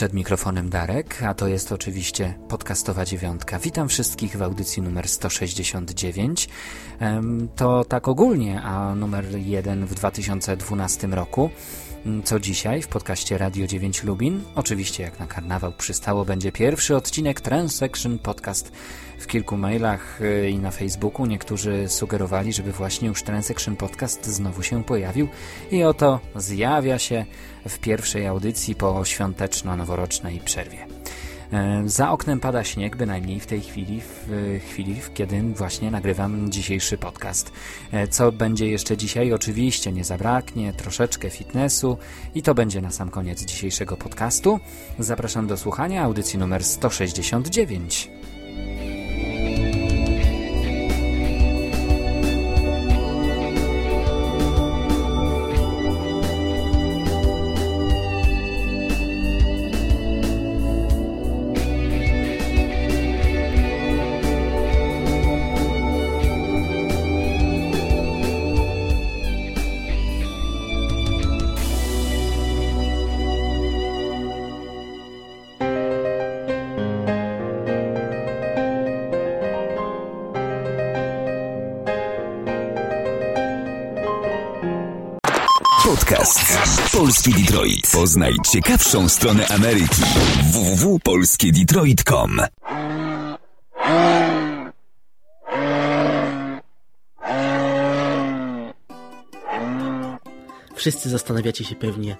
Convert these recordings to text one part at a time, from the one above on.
Przed mikrofonem Darek, a to jest oczywiście podcastowa dziewiątka. Witam wszystkich w audycji numer 169. To tak ogólnie, a numer jeden w 2012 roku. Co dzisiaj w podcaście Radio 9 Lubin? Oczywiście jak na karnawał przystało będzie pierwszy odcinek Transaction Podcast. W kilku mailach y, i na Facebooku niektórzy sugerowali, żeby właśnie już Transaction Podcast znowu się pojawił i oto zjawia się w pierwszej audycji po świąteczno-noworocznej przerwie. E, za oknem pada śnieg, bynajmniej w tej chwili, w chwili, kiedy właśnie nagrywam dzisiejszy podcast. E, co będzie jeszcze dzisiaj? Oczywiście nie zabraknie troszeczkę fitnessu i to będzie na sam koniec dzisiejszego podcastu. Zapraszam do słuchania audycji numer 169. Polski Detroit. Poznaj ciekawszą stronę Ameryki. www.polskiedetroit.com Wszyscy zastanawiacie się pewnie,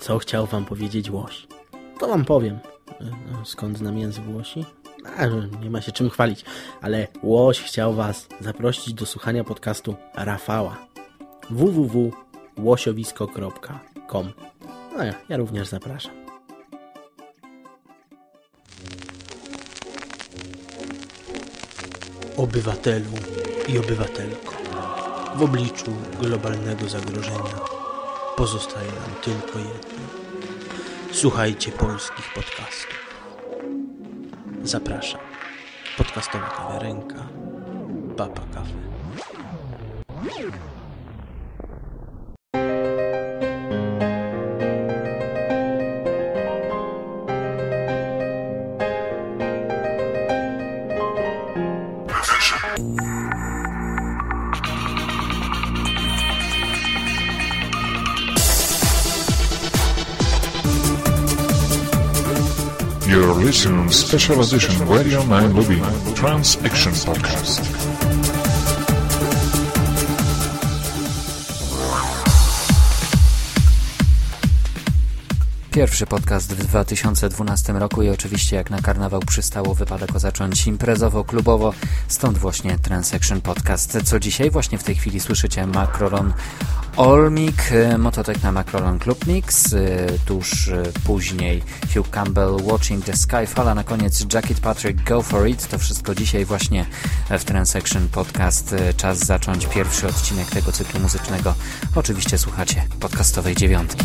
co chciał wam powiedzieć łoś. To wam powiem. No, skąd znam język łosi? A, nie ma się czym chwalić, ale łoś chciał was zaprosić do słuchania podcastu Rafała www.łosiowisko.com www.radiowrocław.com. No ja, ja również zapraszam. Obywatelu i obywatelko, w obliczu globalnego zagrożenia pozostaje nam tylko jedno. Słuchajcie polskich podcastów. Zapraszam. Podcastowa kawiarenka Papa Kawy. Special edition Radio 9 Lubin Trans Action Podcast. Pierwszy podcast w 2012 roku i oczywiście jak na karnawał przystało wypada go zacząć imprezowo-klubowo, stąd właśnie Transaction Podcast. Co dzisiaj właśnie w tej chwili słyszycie Macroron Olmik, y, Mototek na Macroron Club Mix, y, tuż y, później Hugh Campbell Watching the Skyfall, a na koniec Jacket Patrick Go For It. To wszystko dzisiaj właśnie w Transaction Podcast. Czas zacząć pierwszy odcinek tego cyklu muzycznego. Oczywiście słuchacie podcastowej dziewiątki.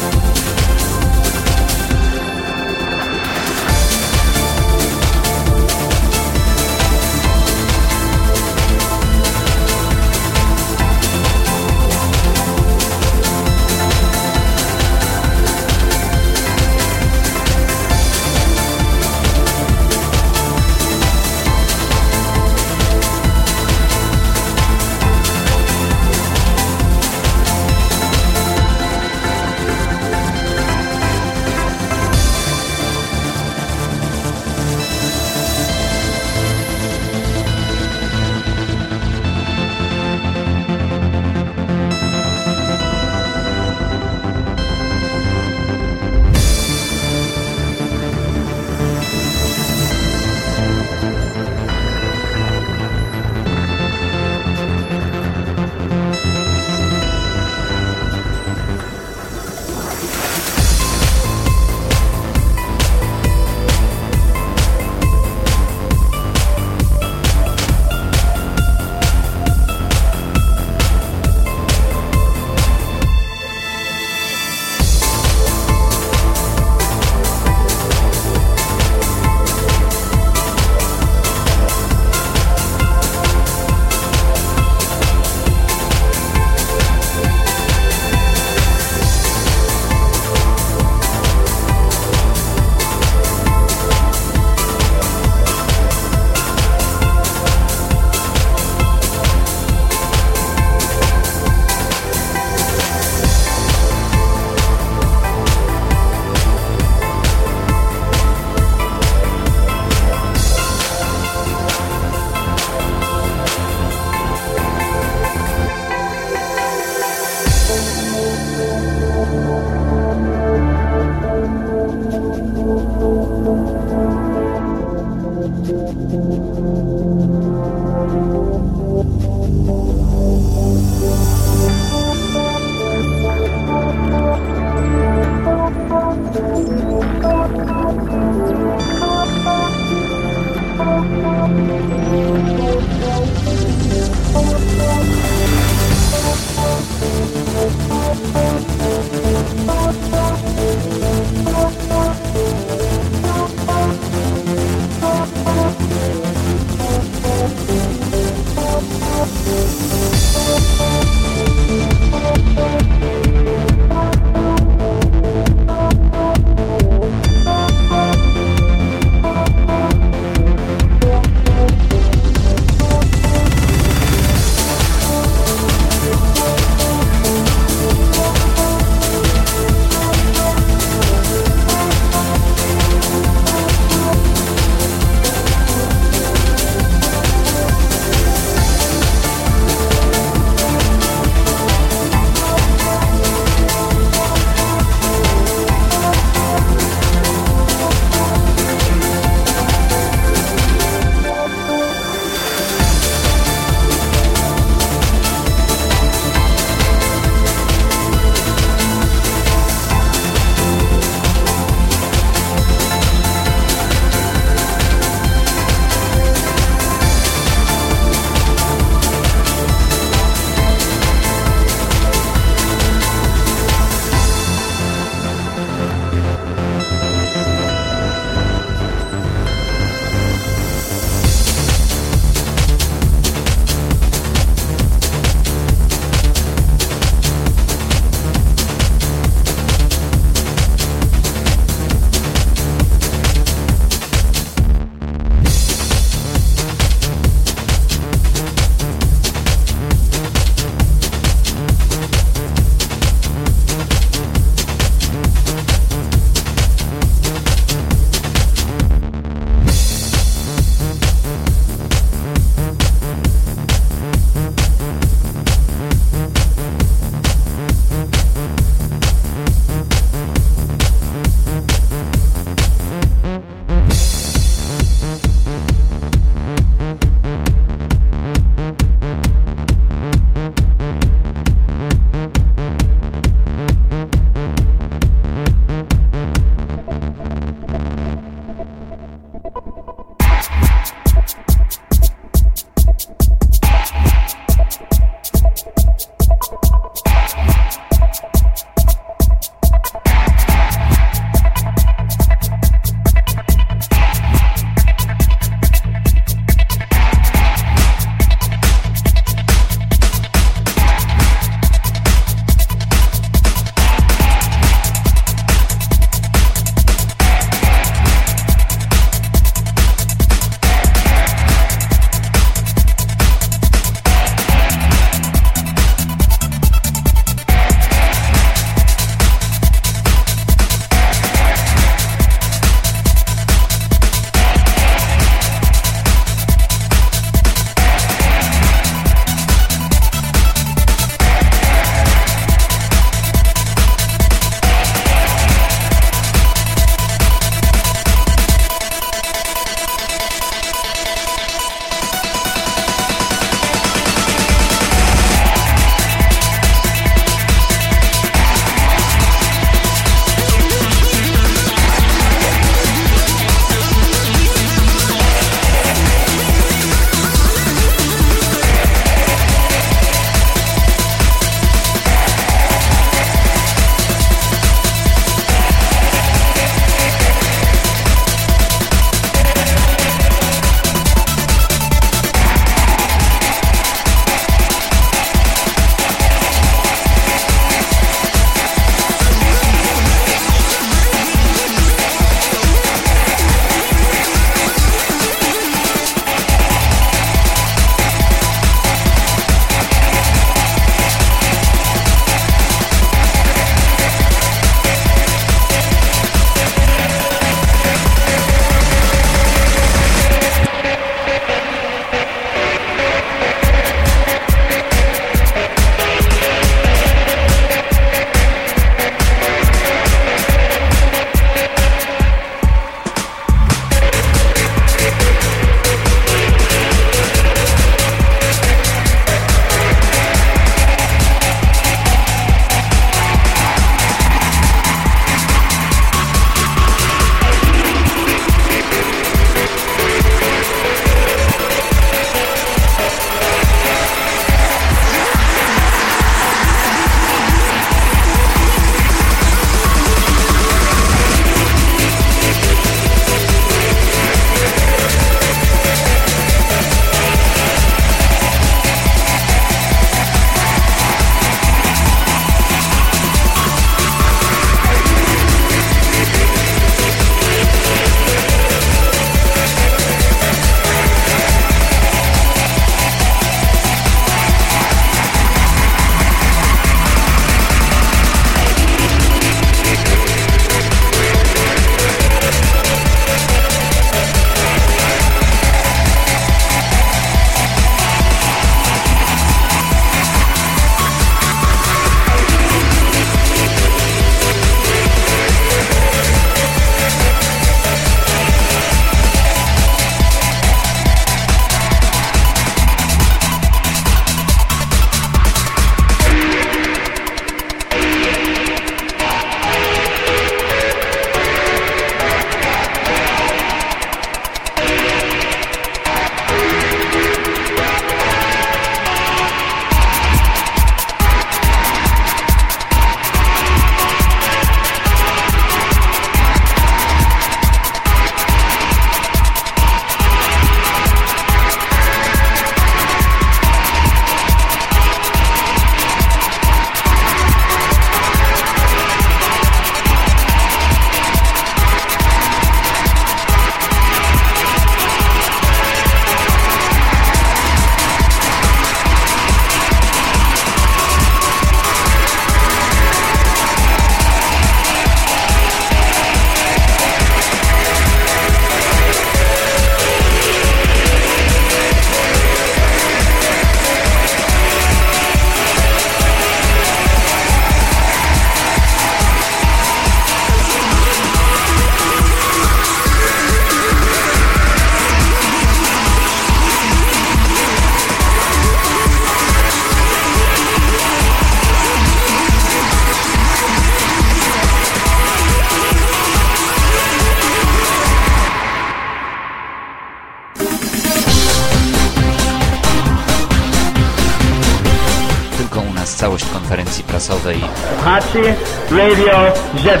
Radio 9.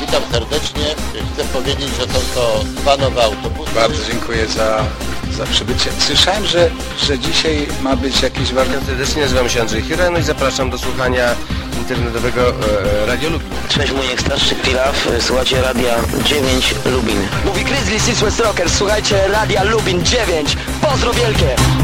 Witam serdecznie. Chcę powiedzieć, że są to dwa nowe autobusy. Bardzo dziękuję za, za przybycie. Słyszałem, że, że dzisiaj ma być jakiś warsztat. Serdecznie nazywam się Andrzej Hira, no i zapraszam do słuchania internetowego e, Radio Lubin. Cześć, mój starszy Pilaf, słuchajcie Radia 9 Lubin. Mówi Grizzly Six West Rockers, słuchajcie Radia Lubin 9. Pozdro wielkie!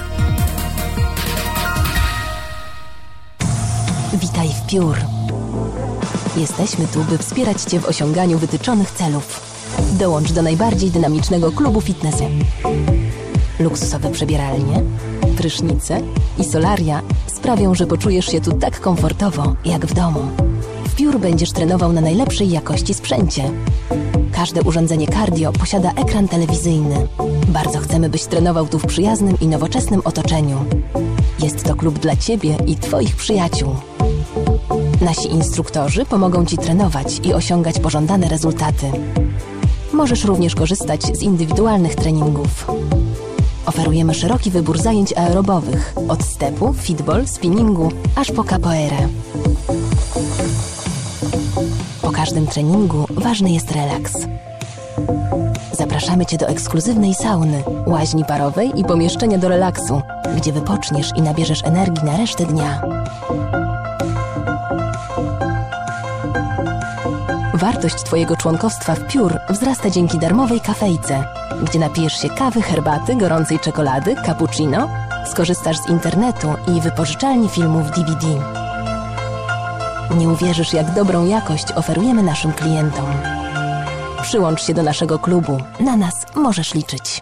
Piór. Jesteśmy tu, by wspierać Cię w osiąganiu wytyczonych celów. Dołącz do najbardziej dynamicznego klubu fitnessu. Luksusowe przebieralnie, prysznice i solaria sprawią, że poczujesz się tu tak komfortowo, jak w domu. W Piór będziesz trenował na najlepszej jakości sprzęcie. Każde urządzenie cardio posiada ekran telewizyjny. Bardzo chcemy, byś trenował tu w przyjaznym i nowoczesnym otoczeniu. Jest to klub dla Ciebie i Twoich przyjaciół. Nasi instruktorzy pomogą Ci trenować i osiągać pożądane rezultaty. Możesz również korzystać z indywidualnych treningów. Oferujemy szeroki wybór zajęć aerobowych, od stepu, fitball, spinningu, aż po capoeirę. Po każdym treningu ważny jest relaks. Zapraszamy Cię do ekskluzywnej sauny, łaźni parowej i pomieszczenia do relaksu, gdzie wypoczniesz i nabierzesz energii na resztę dnia. Wartość Twojego członkostwa w Piór wzrasta dzięki darmowej kafejce, gdzie napijesz się kawy, herbaty, gorącej czekolady, cappuccino, skorzystasz z internetu i wypożyczalni filmów DVD. Nie uwierzysz, jak dobrą jakość oferujemy naszym klientom. Przyłącz się do naszego klubu. Na nas możesz liczyć.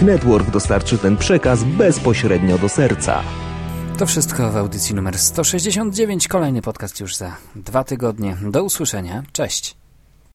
Music Network dostarczy ten przekaz bezpośrednio do serca. To wszystko w audycji numer 169. Kolejny podcast już za dwa tygodnie. Do usłyszenia. Cześć.